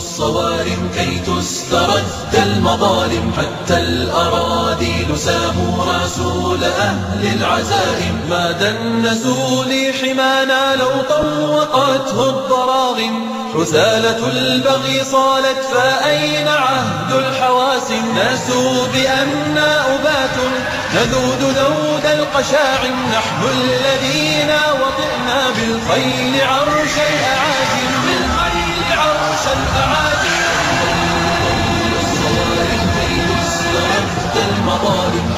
الصوارم كي تسترد المظالم حتى الأراضي ساموا رسول أهل العزائم. ما دنسوا لحمانا لو طوقته الضراغم. حثالة البغي صالت فأين عهد الحواسم؟ ناسوا بأننا أبات نذود ذود القشاعم. نحن الذين وطئنا بالخيل عرش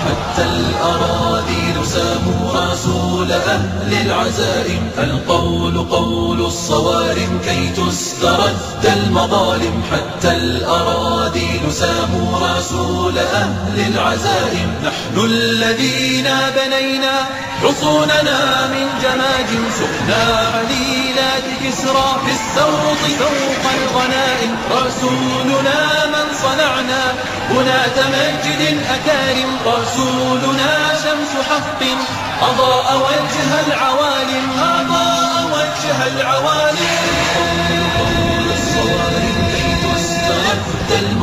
حتى الأراضي ساموا رسول أهل العزائم القول قول الصوارم كي تسترد المظالم حتى الأراضي ساموا رسول أهل العزائم. نحن الذين بنينا حصوننا من جماج سقنا عليلات كسرى في السوط فوق الغنائم. رسولنا من صنعنا هنا تمجد أكارم. رسولنا شمس حق. أضاء وجه العوالم. أضاء وجه العوالم.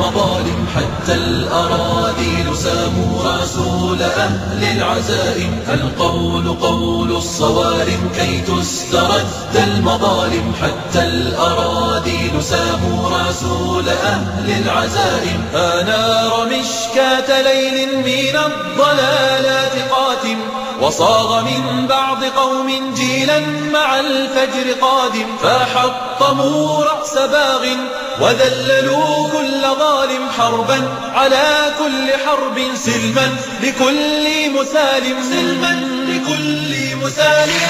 المظالم حتى الأراضي ساموا رسول أهل العزائم. القول قول الصوارم كي تسترد المظالم حتى الأراضي ساموا رسول أهل العزائم. آنار مشكاة ليل من الضلالات وصاغ من بعض قوم جيلا مع الفجر قادم فحطموا رأس باغ وذللوا كل ظالم حربا على كل حرب سلما لكل مسالم. سلما لكل مسالم.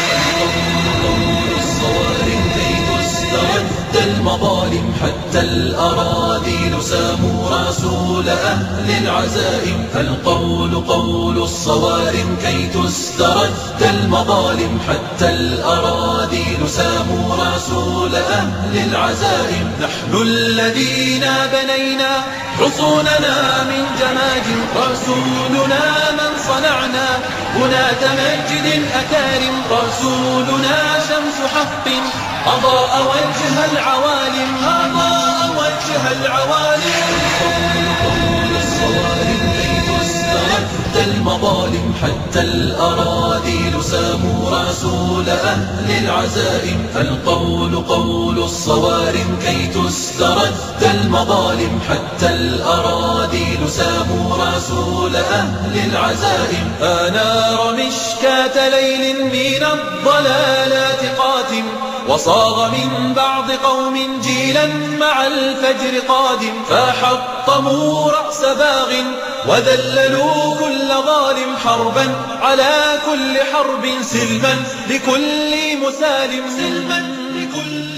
كي تسترد المظالم حتى الأراضي ساموا رسول أهل العزائم القول قول الصوارم كي تسترد المظالم؟ حتى الأراضي ساموا رسول أهل العزائم. نحن الذين بنينا حصوننا من جماج رسولنا من صنعنا. هنا تمجد أكارم رسولنا شمس حق أضاء وجه العوالم. أضاء وجه العوالم. المظالم حتى الأراضي ساموا رسول أهل العزائم. القول قول الصوارم كي تسترد المظالم. حتى الأراضي ساموا رسول أهل العزائم. آنار مشكاة ليل من الضلالات. وصاغ من بعض قوم جيلا مع الفجر قادم فحطموا رأس باغ وذللوا كل ظالم حربا على كل حرب سلما لكل مسالم سلما لكل